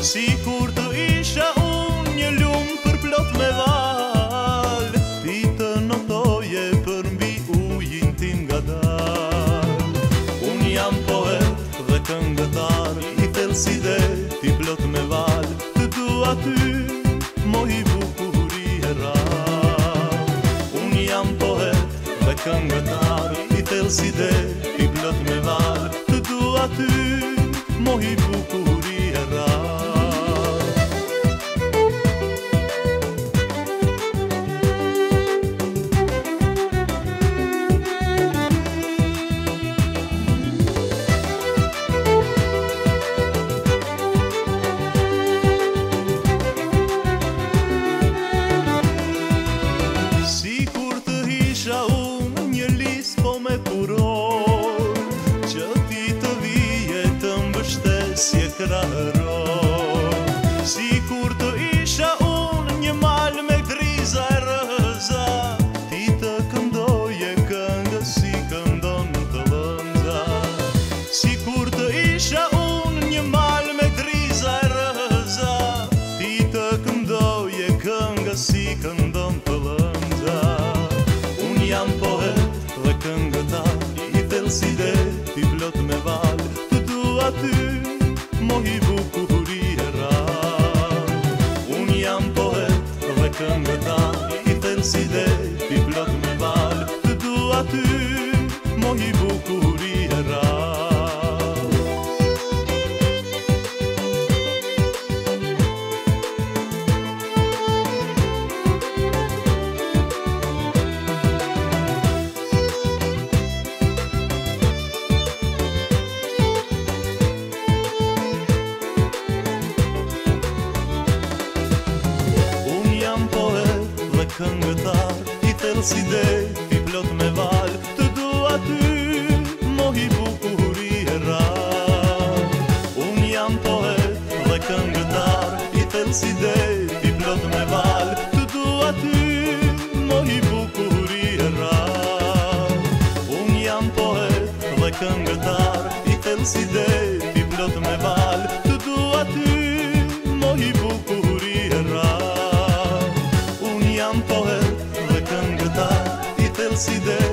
Si kur të isha unë një lumë për plot me valë Ti të notoje për mbi ujin tim nga dalë Unë jam poet dhe këngëtar I tel si dhe ti plot me valë Të du aty mo i bukur i hera Unë jam poet dhe këngëtar I tel si dhe ti plot me valë Të du aty mo i bukur i to këngëtar I tëllë si i plot me val Të dua ty, mohi bukuri e ra Unë jam poet dhe këngëtar I tëllë si i plot me val Të dua ty, mohi bukuri e ra Unë jam poet dhe këngëtar I tëllë si imensidão.